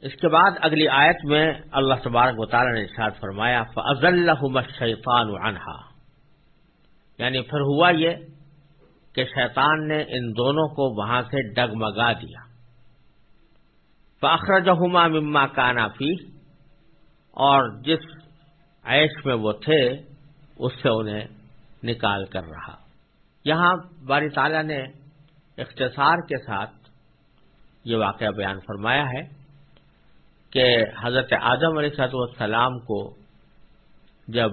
اس کے بعد اگلی آیت میں اللہ تبارک و تعالی نے ارشاد فرمایا فض اللہ شیفان عنہا یعنی پھر ہوا یہ کہ شیطان نے ان دونوں کو وہاں سے ڈگمگا دیا۔ فخر جہما مما کانا فی اور جس عیش میں وہ تھے، اس سے انہیں نکال کر رہا۔ یہاں باری تعالیٰ نے اختصار کے ساتھ یہ واقعہ بیان فرمایا ہے۔ کہ حضرت اعظم علیہ صاحب والسلام کو جب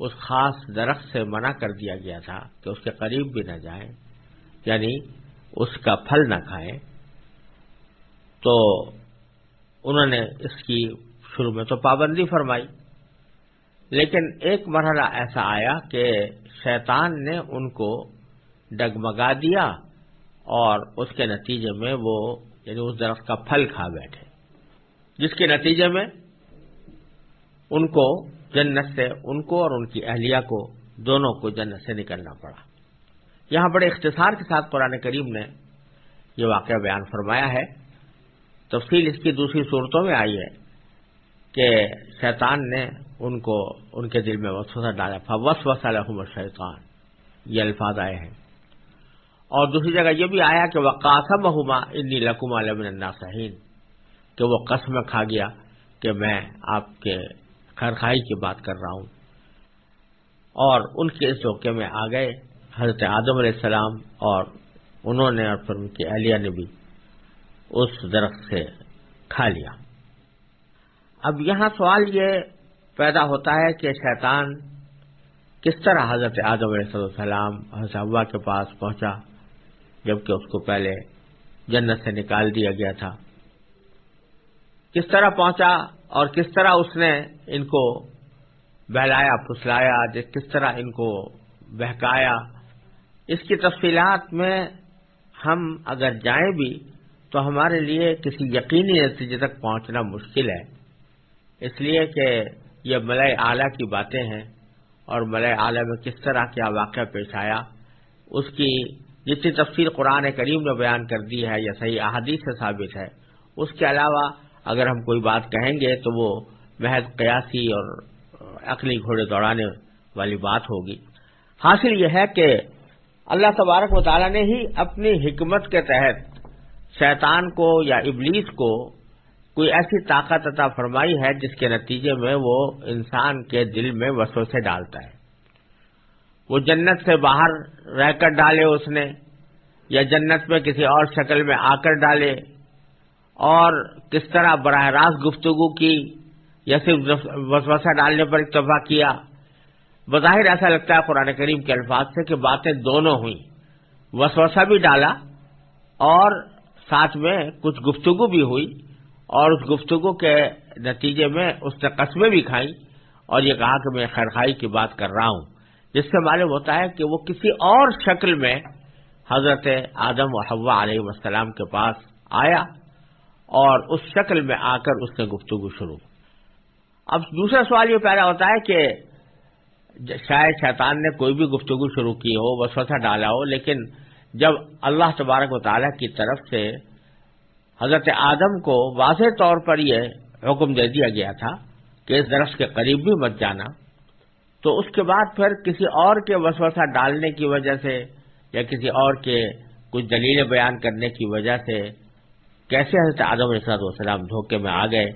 اس خاص درخت سے منع کر دیا گیا تھا کہ اس کے قریب بھی نہ جائیں یعنی اس کا پھل نہ کھائیں، تو انہوں نے اس کی شروع میں تو پابندی فرمائی۔ لیکن ایک مرحلہ ایسا آیا کہ شیطان نے ان کو ڈگمگا دیا اور اس کے نتیجے میں وہ یعنی اس درخت کا پھل کھا بیٹھے۔ جس کے نتیجے میں ان کو جنت سے، ان کو اور ان کی اہلیہ کو، دونوں کو جنت سے نکلنا پڑا۔ یہاں بڑے اختصار کے ساتھ قرآن کریم نے یہ واقعہ بیان فرمایا ہے۔ تفصیل اس کی دوسری صورتوں میں آئی ہے کہ شیطان نے ان کو، ان کے دل میں وسوسہ ڈالا۔ وس وس الحمد شیطان یہ الفاظ آئے ہیں۔ اور دوسری جگہ یہ بھی آیا کہ وہ قاسم ہما انی لکم علم صحین کہ وہ قسم کھا گیا کہ میں آپ کے خیرخائی کی بات کر رہا ہوں۔ اور ان کے اس دھوکے میں آ گئے حضرت آدم علیہ السلام اور انہوں نے اور پھر ان کی اہلیہ نے بھی اس درخت سے کھا لیا۔ اب یہاں سوال یہ پیدا ہوتا ہے کہ شیطان کس طرح حضرت آدم علیہ السلام حضرت ابا کے پاس پہنچا جبکہ اس کو پہلے جنت سے نکال دیا گیا تھا۔ کس طرح پہنچا اور کس طرح اس نے ان کو بہلایا، پھسلایا کس طرح ان کو بہکایا۔ اس کی تفصیلات میں ہم اگر جائیں بھی تو ہمارے لیے کسی یقینی نتیجے تک پہنچنا مشکل ہے۔ اس لیے کہ یہ ملئے اعلیٰ کی باتیں ہیں اور ملئے اعلیٰ میں کس طرح کیا واقعہ پیش آیا، اس کی جتنی تفصیل قرآن کریم نے بیان کر دی ہے یا صحیح احادیث سے ثابت ہے، اس کے علاوہ اگر ہم کوئی بات کہیں گے تو وہ محض قیاسی اور عقلی گھوڑے دوڑانے والی بات ہوگی۔ حاصل یہ ہے کہ اللہ تبارک و تعالیٰ نے ہی اپنی حکمت کے تحت شیطان کو یا ابلیس کو کوئی ایسی طاقت عطا فرمائی ہے جس کے نتیجے میں وہ انسان کے دل میں وسو سے ڈالتا ہے۔ وہ جنت سے باہر رہ کر ڈالے اس نے یا جنت میں کسی اور شکل میں آ کر ڈالے۔ اور کس طرح براہ راست گفتگو کی یا صرف وسوسہ ڈالنے پر اتفاق کیا؟ بظاہر ایسا لگتا ہے قرآن کریم کے الفاظ سے کہ باتیں دونوں ہوئیں۔ وسوسہ بھی ڈالا اور ساتھ میں کچھ گفتگو بھی ہوئی اور اس گفتگو کے نتیجے میں اس نے قسمیں بھی کھائیں اور یہ کہا کہ میں خیرخائی کی بات کر رہا ہوں۔ جس سے معلوم ہوتا ہے کہ وہ کسی اور شکل میں حضرت آدم و حوا علیہ السلام کے پاس آیا۔ اور اس شکل میں آ کر اس نے گفتگو شروع۔ اب دوسرا سوال یہ پیدا ہوتا ہے کہ شاید شیطان نے کوئی بھی گفتگو شروع کی ہو، وسوسہ ڈالا ہو، لیکن جب اللہ تبارک و تعالیٰ کی طرف سے حضرت آدم کو واضح طور پر یہ حکم دے دیا گیا تھا کہ اس درخت کے قریب بھی مت جانا، تو اس کے بعد پھر کسی اور کے وسوسہ ڈالنے کی وجہ سے یا کسی اور کے کچھ دلیلیں بیان کرنے کی وجہ سے کیسے حضرت آدم علیہ والسلام دھوکے میں آ گئے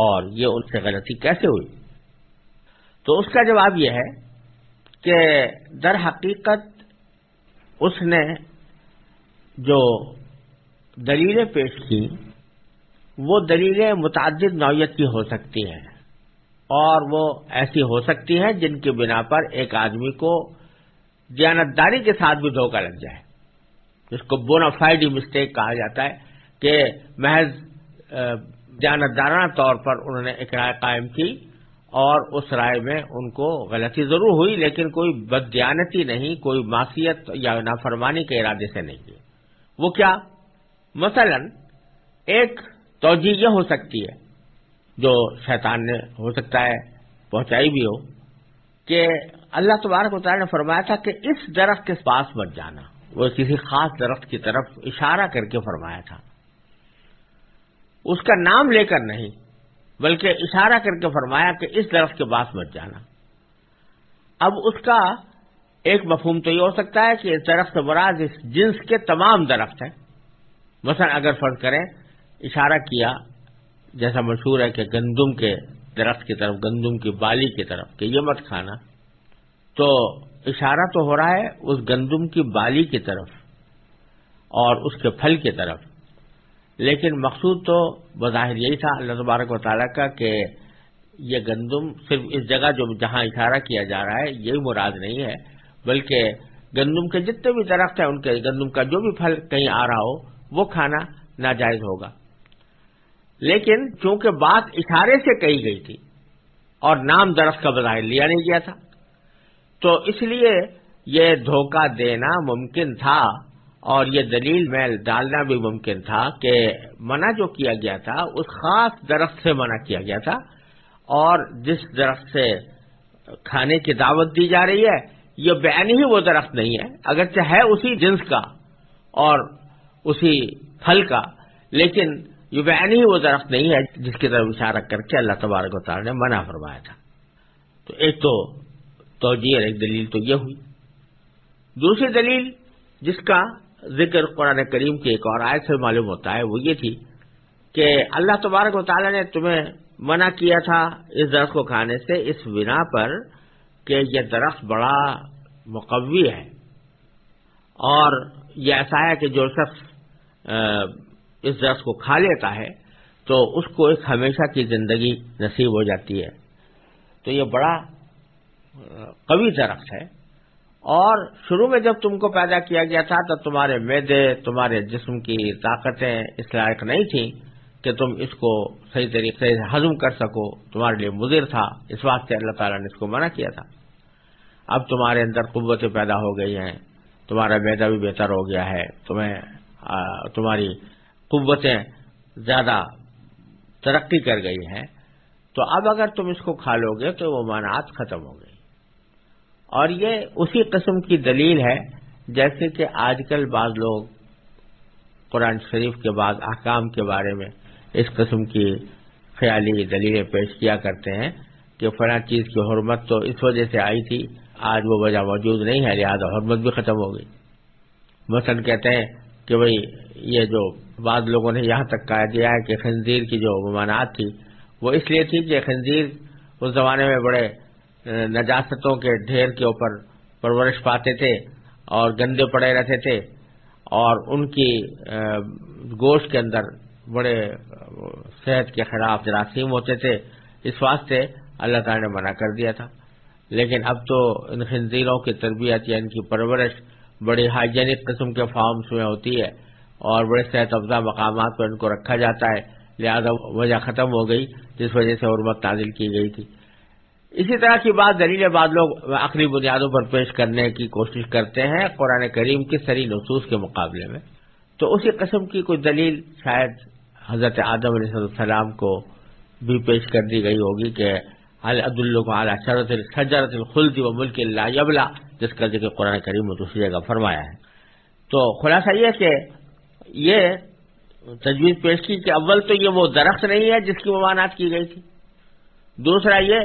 اور یہ ان سے غلطی کیسے ہوئی؟ تو اس کا جواب یہ ہے کہ در حقیقت اس نے جو دلیلیں پیش کی وہ دلیلیں متعدد نوعیت کی ہو سکتی ہیں اور وہ ایسی ہو سکتی ہیں جن کی بنا پر ایک آدمی کو دیانتداری کے ساتھ بھی دھوکہ لگ جائے، جس کو بونافائڈ مسٹیک کہا جاتا ہے۔ کہ محض جانتدارانہ طور پر انہوں نے ایک رائے قائم کی اور اس رائے میں ان کو غلطی ضرور ہوئی، لیکن کوئی بدیانتی نہیں، کوئی معصیت یا نافرمانی کے ارادے سے نہیں کی وہ کیا؟ مثلا ایک توجہ یہ ہو سکتی ہے، جو شیطان نے ہو سکتا ہے پہنچائی بھی ہو، کہ اللہ تبارک تعالیٰ نے فرمایا تھا کہ اس درخت کے پاس مت جانا۔ وہ کسی خاص درخت کی طرف اشارہ کر کے فرمایا تھا۔ اس کا نام لے کر نہیں، بلکہ اشارہ کر کے فرمایا کہ اس درخت کے پاس مت جانا۔ اب اس کا ایک مفہوم تو یہ ہو سکتا ہے کہ اس درخت مراد اس جنس کے تمام درخت ہیں۔ مثلا اگر فرض کریں، اشارہ کیا، جیسا مشہور ہے کہ گندم کے درخت کی طرف، گندم کی بالی کی طرف، کہ یہ مت کھانا۔ تو اشارہ تو ہو رہا ہے اس گندم کی بالی کی طرف اور اس کے پھل کی طرف۔ لیکن مقصود تو بظاہر یہی تھا اللہ تبارک و تعالیٰ کا کہ یہ گندم صرف اس جگہ جو جہاں اشارہ کیا جا رہا ہے، یہی مراد نہیں ہے، بلکہ گندم کے جتنے بھی درخت ہیں، ان کے گندم کا جو بھی پھل کہیں آ رہا ہو، وہ کھانا ناجائز ہوگا۔ لیکن چونکہ بات اشارے سے کہی گئی تھی اور نام درخت کا بظاہر لیا نہیں گیا تھا، تو اس لیے یہ دھوکہ دینا ممکن تھا۔ اور یہ دلیل میں ڈالنا بھی ممکن تھا کہ منع جو کیا گیا تھا، اس خاص درخت سے منع کیا گیا تھا اور جس درخت سے کھانے کی دعوت دی جا رہی ہے، یہ بیان ہی وہ درخت نہیں ہے، اگرچہ ہے اسی جنس کا اور اسی پھل کا، لیکن یہ بیان ہی وہ درخت نہیں ہے جس کی طرف اشارہ کر کے اللہ تبارک و تعالیٰ نے منع فرمایا تھا۔ تو ایک تو توجہ اور ایک دلیل تو یہ ہوئی۔ دوسری دلیل جس کا ذکر قرآن کریم کی ایک اور آیت سے معلوم ہوتا ہے، وہ یہ تھی کہ اللہ تبارک و تعالیٰ نے تمہیں منع کیا تھا اس درخت کو کھانے سے، اس بنا پر کہ یہ درخت بڑا مقوی ہے۔ اور یہ ایسا ہے کہ جو شخص اس درخت کو کھا لیتا ہے تو اس کو ایک ہمیشہ کی زندگی نصیب ہو جاتی ہے۔ تو یہ بڑا قوی درخت ہے۔ اور شروع میں جب تم کو پیدا کیا گیا تھا تو تمہارے میدے، تمہارے جسم کی طاقتیں اس لائق نہیں تھیں کہ تم اس کو صحیح طریقے سے ہضم کر سکو۔ تمہارے لیے مضر تھا۔ اس واسطے اللہ تعالیٰ نے اس کو منع کیا تھا۔ اب تمہارے اندر قوتیں پیدا ہو گئی ہیں۔ تمہارا میدا بھی بہتر ہو گیا ہے۔ تمہیں تمہاری قوتیں زیادہ ترقی کر گئی ہیں۔ تو اب اگر تم اس کو کھا لو گے تو وہ مانعات ختم ہو گئی اور یہ اسی قسم کی دلیل ہے جیسے کہ آج کل بعض لوگ قرآن شریف کے بعد احکام کے بارے میں اس قسم کی خیالی دلیلیں پیش کیا کرتے ہیں کہ فلاں چیز کی حرمت تو اس وجہ سے آئی تھی، آج وہ وجہ موجود نہیں ہے، لہٰذا حرمت بھی ختم ہو گئی۔ مثلاً کہتے ہیں کہ بھئی یہ جو بعض لوگوں نے یہاں تک کہا دیا ہے کہ خنزیر کی جو ممانعات تھی، وہ اس لیے تھی کہ خنزیر اس زمانے میں بڑے نجاستوں کے ڈھیر کے اوپر پرورش پاتے تھے اور گندے پڑے رہتے تھے اور ان کی گوشت کے اندر بڑے صحت کے خلاف جراثیم ہوتے تھے، اس واسطے اللہ تعالی نے منع کر دیا تھا۔ لیکن اب تو ان خنزیروں کی تربیت یا ان کی پرورش بڑی ہائیجینک قسم کے فارمز میں ہوتی ہے اور بڑے صحت افزا مقامات پر ان کو رکھا جاتا ہے۔ لہذا وجہ ختم ہو گئی، جس وجہ سے حرمت تعدل کی گئی تھی۔ اسی طرح کی بات دلیل بعد لوگ آخری بنیادوں پر پیش کرنے کی کوشش کرتے ہیں قرآن کریم کی سری نصوص کے مقابلے میں۔ تو اسی قسم کی کوئی دلیل شاید حضرت آدم علیہ السلام کو بھی پیش کر دی گئی ہوگی کہ اعلیٰ شرط شجرت الخلد و ملک اللہ یبلا، جس کا ذکر قرآن کریم میں دوسری جگہ فرمایا ہے۔ تو خلاصہ یہ کہ یہ تجویز پیش کی کہ اول تو یہ وہ درخت نہیں ہے جس کی ممانعت کی گئی تھی۔ دوسرا یہ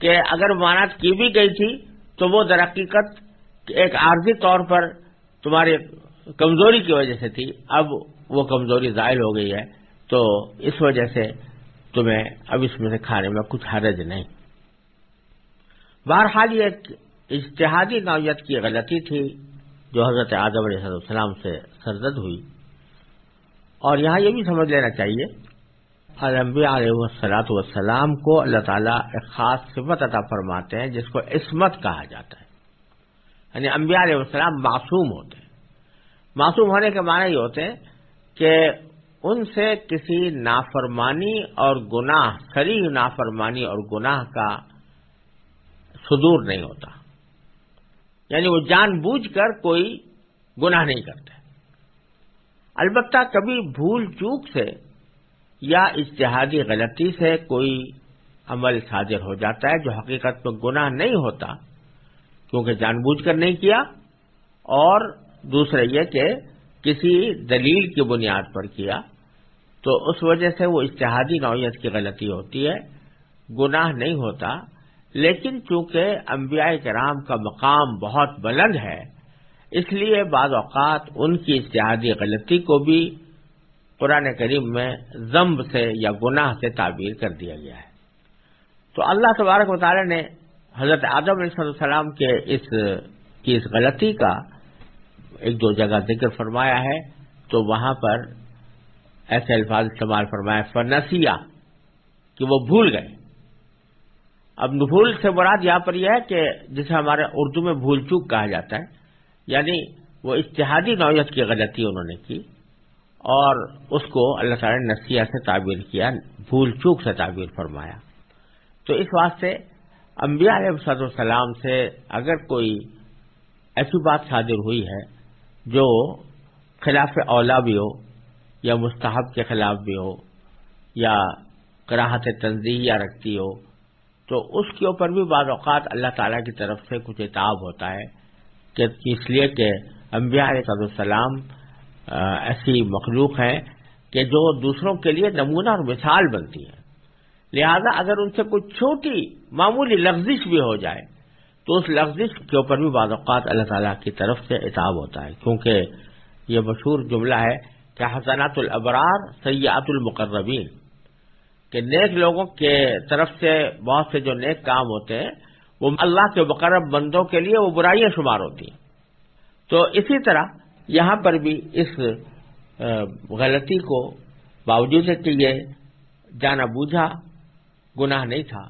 کہ اگر ممانعت کی بھی گئی تھی تو وہ درقیقت ایک عارضی طور پر تمہاری کمزوری کی وجہ سے تھی، اب وہ کمزوری ظاہر ہو گئی ہے، تو اس وجہ سے تمہیں اب اس میں سے کھانے میں کچھ حرج نہیں۔ بہرحال یہ ایک اجتہادی نوعیت کی غلطی تھی جو حضرت اعظم علیہ السلام سے سرزد ہوئی۔ اور یہاں یہ بھی سمجھ لینا چاہیے الانبیاء علیہ وسلاۃ والسلام کو اللہ تعالیٰ ایک خاص صفت عطا فرماتے ہیں، جس کو عصمت کہا جاتا ہے۔ یعنی انبیاء علیہ السلام معصوم ہوتے ہیں۔ معصوم ہونے کے معنی یہ ہوتے ہیں کہ ان سے کسی نافرمانی اور گناہ، سری نافرمانی اور گناہ کا صدور نہیں ہوتا۔ یعنی وہ جان بوجھ کر کوئی گناہ نہیں کرتے۔ البتہ کبھی بھول چوک سے یا اشتہادی غلطی سے کوئی عمل صادر ہو جاتا ہے جو حقیقت میں گناہ نہیں ہوتا، کیونکہ جان بوجھ کر نہیں کیا، اور دوسرا یہ کہ کسی دلیل کی بنیاد پر کیا، تو اس وجہ سے وہ اشتہادی نوعیت کی غلطی ہوتی ہے، گناہ نہیں ہوتا۔ لیکن چونکہ انبیاء کرام کا مقام بہت بلند ہے، اس لیے بعض اوقات ان کی اشتہادی غلطی کو بھی قرآن کریم میں ضمب سے یا گناہ سے تعبیر کر دیا گیا ہے۔ تو اللہ تبارک مطالعہ نے حضرت آدم علیہ السلام کے اس، کی اس غلطی کا ایک دو جگہ ذکر فرمایا ہے۔ تو وہاں پر ایسے الفاظ استعمال فرمایا فنسیا کہ وہ بھول گئے۔ اب بھول سے مراد یہاں پر یہ ہے کہ جسے ہمارے اردو میں بھول چوک کہا جاتا ہے یعنی وہ اشتہادی نوعیت کی غلطی انہوں نے کی۔ اور اس کو اللہ تعالی نے نسیہ سے تعبیر کیا، بھول چوک سے تعبیر فرمایا۔ تو اس واسطے انبیاء علیہ صد السلام سے اگر کوئی ایسی بات صادر ہوئی ہے جو خلاف اولا بھی ہو یا مستحب کے خلاف بھی ہو یا کراہت تنظیح یا رکھتی ہو، تو اس کے اوپر بھی بعض اوقات اللہ تعالیٰ کی طرف سے کچھ اتاب ہوتا ہے کہ اس لیے کہ انبیاء علیہ السلام ایسی مخلوق ہیں کہ جو دوسروں کے لیے نمونہ اور مثال بنتی ہے لہذا اگر ان سے کچھ چھوٹی معمولی لفزش بھی ہو جائے، تو اس لفزش کے اوپر بھی بعض اوقات اللہ تعالیٰ کی طرف سے اتاب ہوتا ہے۔ کیونکہ یہ مشہور جملہ ہے کہ حسنات الابرار سیاحت المقربین، کہ نیک لوگوں کے طرف سے بہت سے جو نیک کام ہوتے ہیں، وہ اللہ کے مقرب بندوں کے لیے وہ برائیاں شمار ہوتی ہیں۔ تو اسی طرح یہاں پر بھی اس غلطی کو باوجود ہے کہ یہ جانا بوجھا گناہ نہیں تھا۔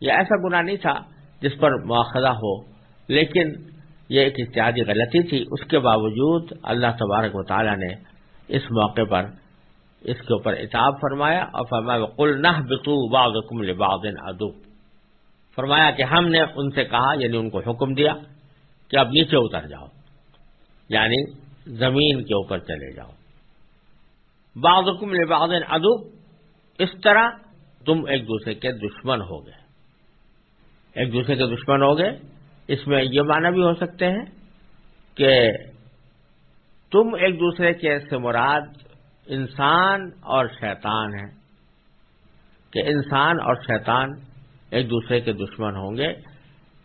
یہ ایسا گناہ نہیں تھا جس پر مواخذہ ہو، لیکن یہ ایک اتحادی غلطی تھی۔ اس کے باوجود اللہ تبارک و تعالی نے اس موقع پر اس کے اوپر اتاب فرمایا اور فرمایا کل نہ بتو باغ لباغن ادو فرمایا کہ ہم نے ان سے کہا یعنی ان کو حکم دیا کہ اب نیچے اتر جاؤ۔ یعنی زمین کے اوپر چلے جاؤ۔ باغ لباغن ادو اس طرح تم ایک دوسرے کے دشمن ہو گئے۔ ایک دوسرے کے دشمن ہو گئے۔ اس میں یہ معنی بھی ہو سکتے ہیں کہ تم ایک دوسرے کے سے مراد انسان اور شیطان ہے کہ انسان اور شیطان ایک دوسرے کے دشمن ہوں گے۔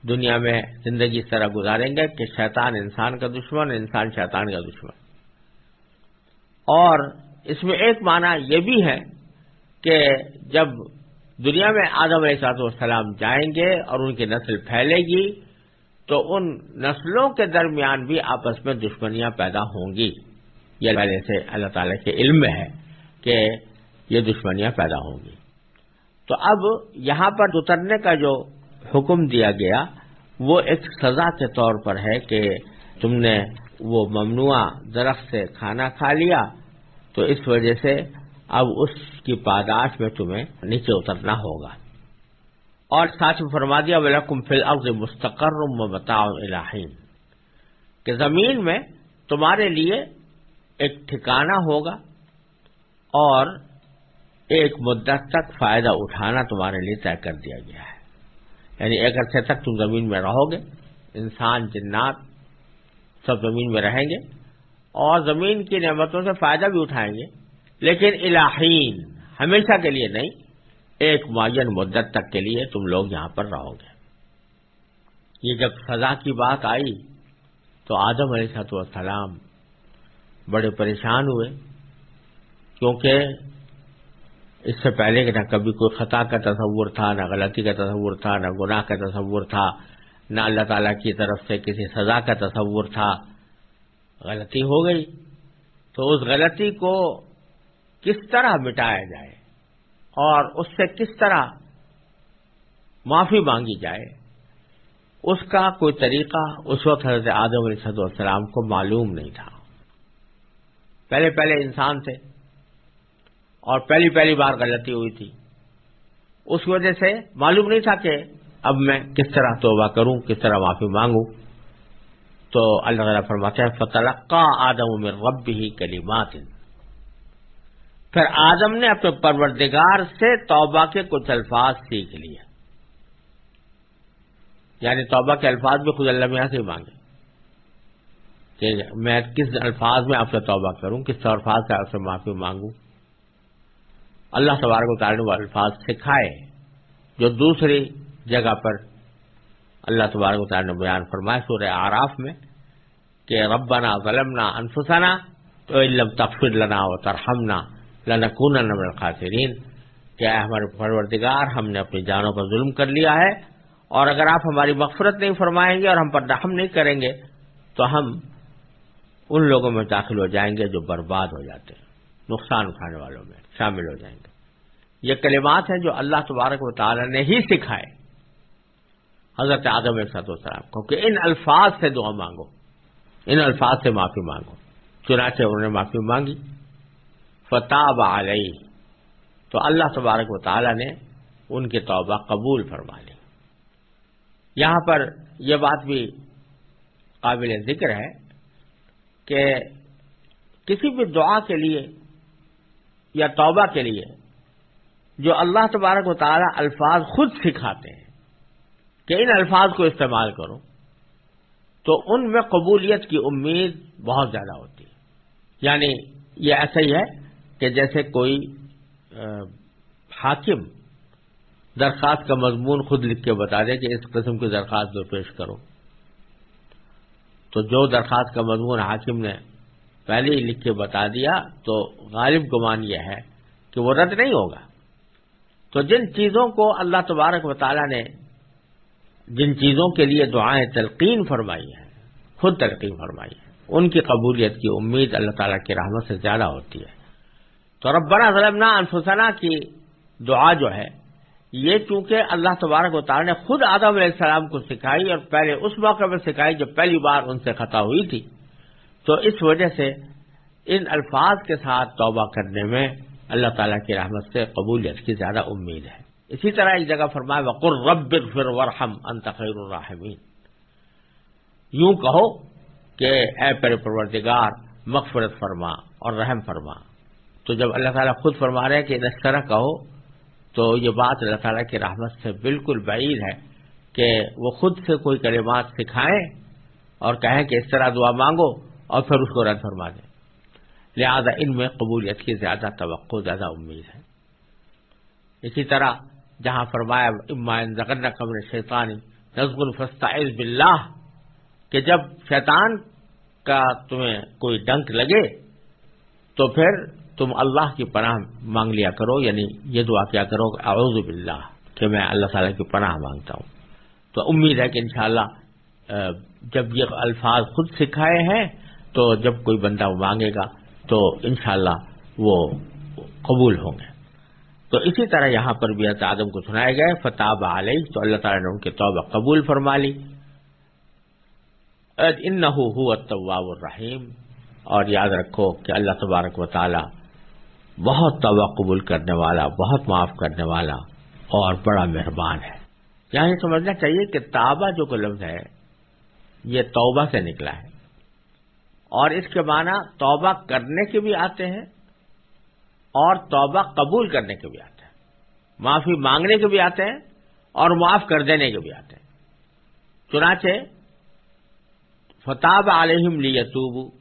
دنیا میں زندگی اس طرح گزاریں گے کہ شیطان انسان کا دشمن، انسان شیطان کا دشمن۔ اور اس میں ایک معنی یہ بھی ہے کہ جب دنیا میں آدم علیہ والسلام جائیں گے اور ان کی نسل پھیلے گی، تو ان نسلوں کے درمیان بھی آپس میں دشمنیاں پیدا ہوں گی۔ یہ پہلے سے اللہ تعالی کے علم میں ہے کہ یہ دشمنیاں پیدا ہوں گی۔ تو اب یہاں پر اترنے کا جو حکم دیا گیا، وہ ایک سزا کے طور پر ہے کہ تم نے وہ ممنوع درخت سے کھانا کھا لیا، تو اس وجہ سے اب اس کی پاداش میں تمہیں نیچے اترنا ہوگا۔ اور ساتھ میں فرما دیا ولکم فی الارض مستقر و بتاؤ الہین کہ زمین میں تمہارے لیے ایک ٹھکانہ ہوگا اور ایک مدت تک فائدہ اٹھانا تمہارے لیے طے کر دیا گیا ہے۔ یعنی ایک عرصے تک تم زمین میں رہو گے، انسان، جنات سب زمین میں رہیں گے اور زمین کی نعمتوں سے فائدہ بھی اٹھائیں گے۔ لیکن الہین ہمیشہ کے لیے نہیں، ایک معین مدت تک کے لیے تم لوگ یہاں پر رہو گے۔ یہ جب سزا کی بات آئی تو آدم علیہ السلام بڑے پریشان ہوئے، کیونکہ اس سے پہلے کہ نہ کبھی کوئی خطا کا تصور تھا، نہ غلطی کا تصور تھا، نہ گناہ کا تصور تھا، نہ اللہ تعالی کی طرف سے کسی سزا کا تصور تھا۔ غلطی ہو گئی۔ تو اس غلطی کو کس طرح مٹایا جائے؟ اور اس سے کس طرح معافی مانگی جائے؟ اس کا کوئی طریقہ اس وقت حضرت آدم علیہ السلام کو معلوم نہیں تھا۔ پہلے پہلے انسان تھے۔ اور پہلی پہلی بار غلطی ہوئی تھی۔ اس وجہ سے معلوم نہیں تھا کہ اب میں کس طرح توبہ کروں، کس طرح معافی مانگوں۔ تو اللہ تعالیٰ فرماتے ہیں، فتلقا آدم میں رب ہی کلیمات پھر آدم نے اپنے پروردگار سے توبہ کے کچھ الفاظ سیکھ لیے۔ یعنی توبہ کے الفاظ بھی خود اللہ میاں سے مانگے۔ کہ میں کس الفاظ میں آپ سے توبہ کروں، کس الفاظ سے آپ سے معافی مانگوں۔ اللہ تبارک و تعالیٰ نے وہ الفاظ سکھائے جو دوسری جگہ پر اللہ تبارک و تعالیٰ نے بیان فرمائے سورہ آراف میں کہ ربنا ظلمنا انفسنا تو علم تغفر لنا و ترحمنا لنکونن من الخاسرین۔ کہ ہمارے پروردگار، ہم نے اپنی جانوں پر ظلم کر لیا ہے اور اگر آپ ہماری مغفرت نہیں فرمائیں گے اور ہم پر رحم نہیں کریں گے تو ہم ان لوگوں میں داخل ہو جائیں گے جو برباد ہو جاتے ہیں، نقصان اٹھانے والوں میں۔ شامل ہو جائیں گے۔ یہ کلمات ہیں جو اللہ تبارک و تعالی نے ہی سکھائے۔ حضرت آدم صد السلام کو کہ ان الفاظ سے دعا مانگو، ان الفاظ سے معافی مانگو۔ چنانچہ انہوں نے معافی مانگی۔ فتح علیہ، تو اللہ تبارک و تعالی نے ان کی توبہ قبول فرما لی یہاں پر یہ بات بھی قابل ذکر ہے کہ کسی بھی دعا کے لیے یا توبہ کے لیے جو اللہ تبارک و تعالی الفاظ خود سکھاتے ہیں کہ ان الفاظ کو استعمال کرو، تو ان میں قبولیت کی امید بہت زیادہ ہوتی ہے۔ یعنی یہ ایسا ہی ہے کہ جیسے کوئی حاکم درخواست کا مضمون خود لکھ کے بتا دے کہ اس قسم کی درخواست جو پیش کرو۔ تو جو درخواست کا مضمون حاکم نے پہلے ہی لکھ کے بتا دیا تو غالب گمان یہ ہے کہ وہ رد نہیں ہوگا۔ تو جن چیزوں کو اللہ تبارک و تعالیٰ نے جن چیزوں کے لیے دعائیں تلقین فرمائی ہیں، خود تلقین فرمائی ہے ان کی قبولیت کی امید اللہ تعالیٰ کی رحمت سے زیادہ ہوتی ہے۔ تو ربنا ظلمنا انفسنا کی دعا جو ہے، یہ چونکہ اللہ تبارک و تعالیٰ نے خود آدم علیہ السلام کو سکھائی اور پہلے اس موقع پر سکھائی جب پہلی بار ان سے خطا ہوئی تھی۔ تو اس وجہ سے ان الفاظ کے ساتھ توبہ کرنے میں اللہ تعالیٰ کی رحمت سے قبولیت کی زیادہ امید ہے۔ اسی طرح ایک جگہ فرمائے وقر رب فر ورحم انتخیر الرحمین یوں کہو کہ اے پر پروردگار، مغفرت فرما اور رحم فرما۔ تو جب اللہ تعالیٰ خود فرما رہے کہ اس طرح کہو، تو یہ بات اللہ تعالیٰ کی رحمت سے بالکل بعید ہے کہ وہ خود سے کوئی کلمات سکھائیں اور کہیں کہ اس طرح دعا مانگو۔ اور پھر اس کو رد فرما دیں۔ لہذا ان میں قبولیت کی زیادہ توقع، زیادہ امید ہے۔ اسی طرح جہاں فرمایا امائن زغن قبر شیطانی نظم الفستائز باللہ کہ جب شیطان کا تمہیں کوئی ڈنک لگے، تو پھر تم اللہ کی پناہ مانگ لیا کرو یعنی یہ دعا کیا کرو، اعوذ باللہ، کہ میں اللہ تعالیٰ کی پناہ مانگتا ہوں۔ تو امید ہے کہ انشاءاللہ جب یہ الفاظ خود سکھائے ہیں تو جب کوئی بندہ مانگے گا تو انشاءاللہ وہ قبول ہوں گے۔ تو اسی طرح یہاں پر بھی آدم کو سنائے گئے فتح علیہ تو اللہ تعالیٰ نے ان کی توبہ قبول فرما لی۔ ان نہ الرحیم اور یاد رکھو کہ اللہ تبارک و تعالی بہت توبہ قبول کرنے والا، بہت معاف کرنے والا اور بڑا مہربان ہے۔ یہاں یہ سمجھنا چاہیے کہ تابہ جو کو لفظ ہے، یہ توبہ سے نکلا ہے۔ اور اس کے معنی توبہ کرنے کے بھی آتے ہیں اور توبہ قبول کرنے کے بھی آتے ہیں۔ معافی مانگنے کے بھی آتے ہیں اور معاف کر دینے کے بھی آتے ہیں۔ چنانچہ فتح علیہم لیتوب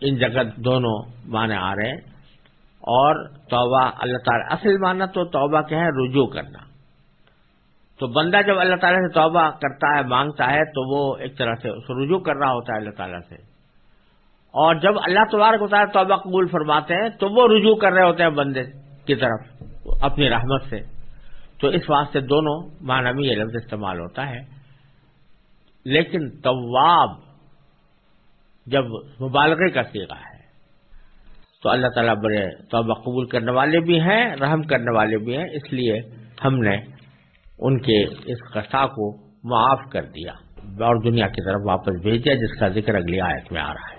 ان جگہ دونوں معنی آ رہے ہیں اور توبہ، اللہ تعالی اصل معنی تو توبہ کیا ہے رجوع کرنا۔ تو بندہ جب اللہ تعالیٰ سے توبہ کرتا ہے، مانگتا ہے، تو وہ ایک طرح سے اس رجوع کر رہا ہوتا ہے اللہ تعالیٰ سے۔ اور جب اللہ تبارک ہوتا ہے توبہ قبول فرماتے ہیں، تو وہ رجوع کر رہے ہوتے ہیں بندے کی طرف، اپنی رحمت سے۔ تو اس واسطے دونوں معنی میں یہ لفظ استعمال ہوتا ہے۔ لیکن طواب جب مبالغے کا سیگا ہے، تو اللہ تعالیٰ بڑے توبہ قبول کرنے والے بھی ہیں، رحم کرنے والے بھی ہیں۔ اس لیے ہم نے ان کے اس قصہ کو معاف کر دیا۔ اور دنیا کی طرف واپس بھیج دیا، جس کا ذکر اگلی آیت میں آ رہا ہے۔